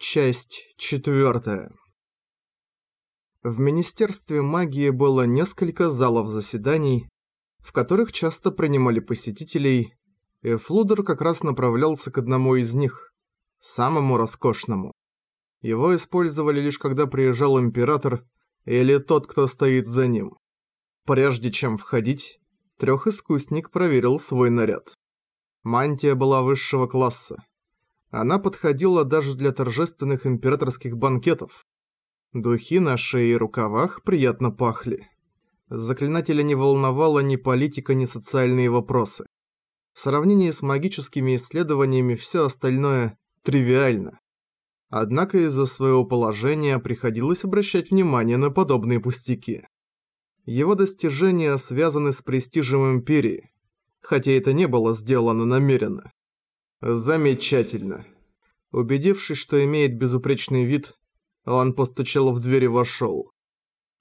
Часть четвертая. В Министерстве магии было несколько залов заседаний, в которых часто принимали посетителей, и Флудер как раз направлялся к одному из них, самому роскошному. Его использовали лишь когда приезжал император или тот, кто стоит за ним. Прежде чем входить, трёхискусник проверил свой наряд. Мантия была высшего класса. Она подходила даже для торжественных императорских банкетов. Духи на шее и рукавах приятно пахли. Заклинателя не волновала ни политика, ни социальные вопросы. В сравнении с магическими исследованиями все остальное тривиально. Однако из-за своего положения приходилось обращать внимание на подобные пустяки. Его достижения связаны с престижем Империи, хотя это не было сделано намеренно. Замечательно. Убедившись, что имеет безупречный вид, он постучал в дверь и вошел.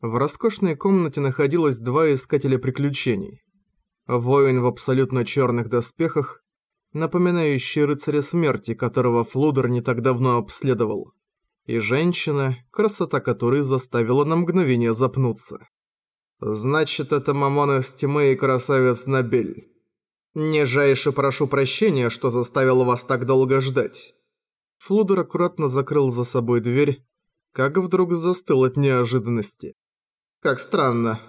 В роскошной комнате находилось два искателя приключений. Воин в абсолютно черных доспехах, напоминающий рыцаря смерти, которого Флудер не так давно обследовал, и женщина, красота которой заставила на мгновение запнуться. «Значит, это Мамон из тьмы и красавец Набель». «Нижайше прошу прощения, что заставил вас так долго ждать». Флудер аккуратно закрыл за собой дверь, как вдруг застыл от неожиданности. «Как странно».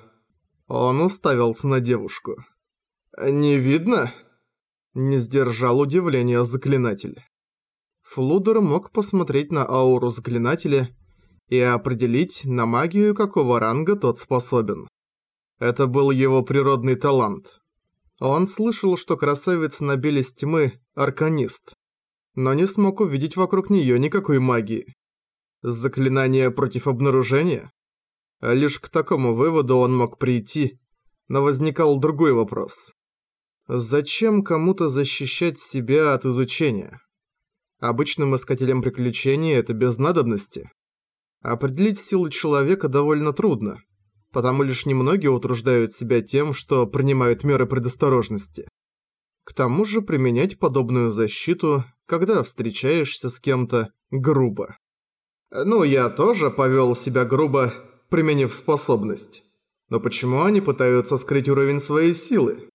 Он уставился на девушку. «Не видно?» Не сдержал удивления заклинатель. Флудер мог посмотреть на ауру заклинателя и определить, на магию какого ранга тот способен. Это был его природный талант. Он слышал, что красавец на беле тьмы – арканист, но не смог увидеть вокруг нее никакой магии. Заклинание против обнаружения? Лишь к такому выводу он мог прийти, но возникал другой вопрос. Зачем кому-то защищать себя от изучения? Обычным искателям приключений это без надобности. Определить силу человека довольно трудно, потому лишь немногие утруждают себя тем, что принимают меры предосторожности. К тому же применять подобную защиту, когда встречаешься с кем-то грубо. Ну, я тоже повел себя грубо, применив способность. Но почему они пытаются скрыть уровень своей силы?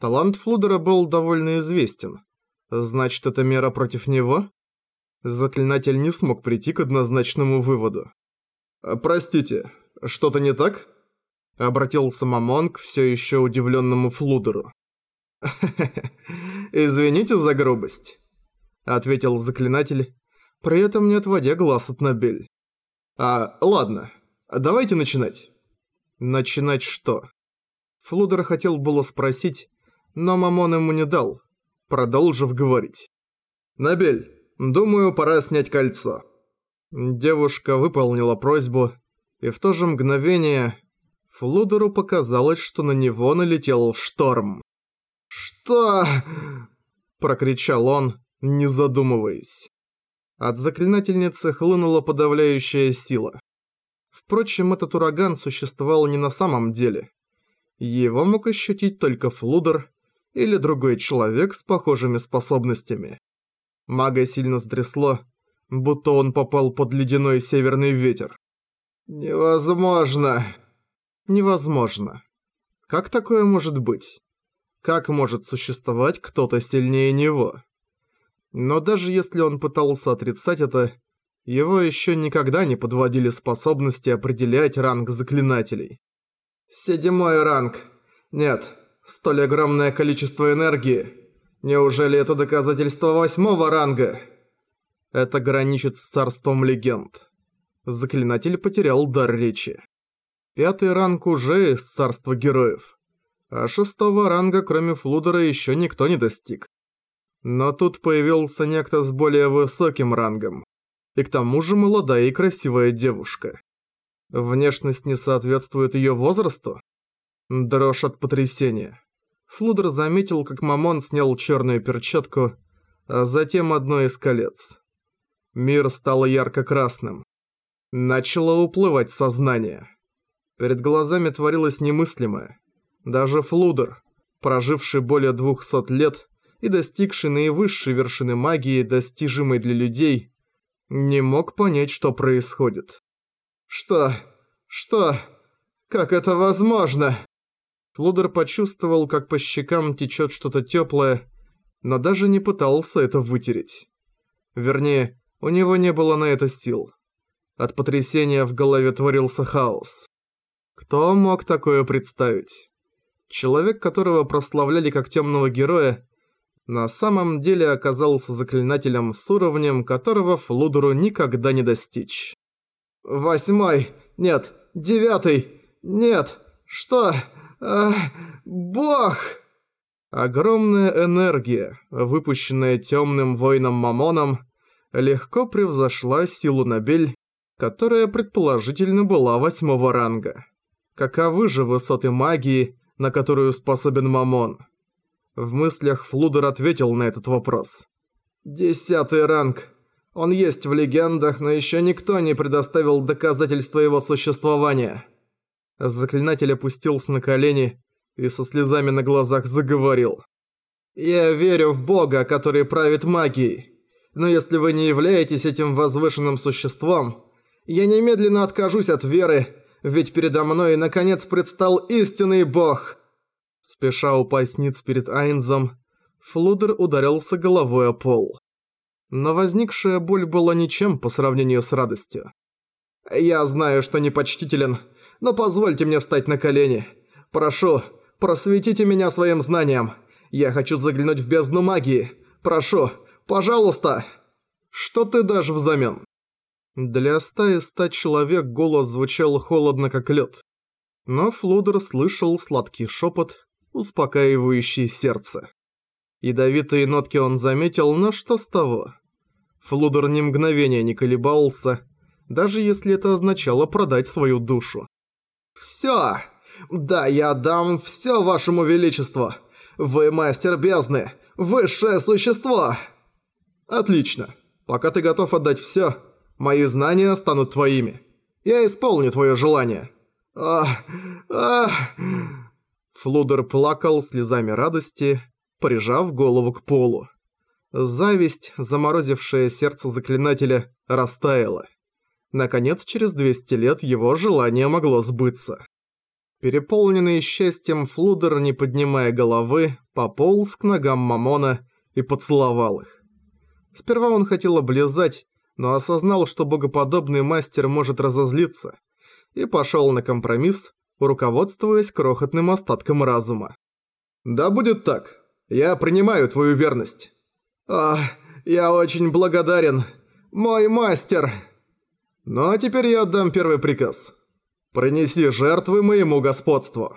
Талант Флудера был довольно известен. Значит, это мера против него? Заклинатель не смог прийти к однозначному выводу. «Простите, что-то не так?» Обратился Мамон к все еще удивленному Флудеру. «Извините за грубость», — ответил заклинатель, при этом не отводя глаз от Набель. «А, ладно, давайте начинать». «Начинать что?» Флудер хотел было спросить, но Мамон ему не дал, продолжив говорить. «Набель, думаю, пора снять кольцо». Девушка выполнила просьбу, и в то же мгновение Флудеру показалось, что на него налетел шторм. «Что?» – прокричал он, не задумываясь. От заклинательницы хлынула подавляющая сила. Впрочем, этот ураган существовал не на самом деле. Его мог ощутить только Флудер или другой человек с похожими способностями. Мага сильно стрясло, будто он попал под ледяной северный ветер. «Невозможно!» «Невозможно. Как такое может быть? Как может существовать кто-то сильнее него?» Но даже если он пытался отрицать это, его еще никогда не подводили способности определять ранг заклинателей. «Седьмой ранг. Нет, столь огромное количество энергии. Неужели это доказательство восьмого ранга?» Это граничит с царством легенд. Заклинатель потерял дар речи. Пятый ранг уже из царства героев. А шестого ранга, кроме Флудера, еще никто не достиг. Но тут появился некто с более высоким рангом. И к тому же молодая и красивая девушка. Внешность не соответствует ее возрасту? Дрожь от потрясения. Флудер заметил, как Мамон снял черную перчатку, а затем одно из колец. Мир стал ярко-красным. Начало уплывать сознание. Перед глазами творилось немыслимое. Даже Флудер, проживший более двухсот лет и достигший наивысшей вершины магии, достижимой для людей, Не мог понять, что происходит. «Что? Что? Как это возможно?» Флудер почувствовал, как по щекам течет что-то теплое, но даже не пытался это вытереть. Вернее, у него не было на это сил. От потрясения в голове творился хаос. Кто мог такое представить? Человек, которого прославляли как темного героя, на самом деле оказался заклинателем с уровнем, которого Флудеру никогда не достичь. «Восьмой! Нет! Девятый! Нет! Что? А, бог!» Огромная энергия, выпущенная темным воином Мамоном, легко превзошла силу Набель, которая предположительно была восьмого ранга. Каковы же высоты магии, на которую способен Мамон? В мыслях Флудер ответил на этот вопрос. «Десятый ранг. Он есть в легендах, но еще никто не предоставил доказательства его существования». Заклинатель опустился на колени и со слезами на глазах заговорил. «Я верю в Бога, который правит магией. Но если вы не являетесь этим возвышенным существом, я немедленно откажусь от веры, ведь передо мной наконец предстал истинный Бог». Спеша упасть ниц перед Айнзом, Флудер ударился головой о пол. Но возникшая боль была ничем по сравнению с радостью. «Я знаю, что непочтителен, но позвольте мне встать на колени. Прошу, просветите меня своим знанием. Я хочу заглянуть в бездну магии. Прошу, Пожалуйста! Что ты дашь взамен?» Для стаи ста человек голос звучал холодно, как лед. Но Флудер слышал сладкий шепот, успокаивающий сердце. Ядовитые нотки он заметил, но что с того? Флудер ни мгновения не колебался, даже если это означало продать свою душу. «Всё! Да, я дам всё вашему величеству! Вы мастер бездны! Высшее существо!» «Отлично. Пока ты готов отдать всё, мои знания станут твоими. Я исполню твоё желание». «Ах! Ах!» Флудер плакал слезами радости, прижав голову к полу. Зависть, заморозившая сердце заклинателя, растаяла. Наконец, через 200 лет его желание могло сбыться. Переполненный счастьем Флудер, не поднимая головы, пополз к ногам Мамона и поцеловал их. Сперва он хотел облизать, но осознал, что богоподобный мастер может разозлиться, и пошел на компромисс, руководствуясь крохотным остатком разума. «Да будет так. Я принимаю твою верность». «Ах, я очень благодарен. Мой мастер!» «Ну а теперь я отдам первый приказ. Принеси жертвы моему господству».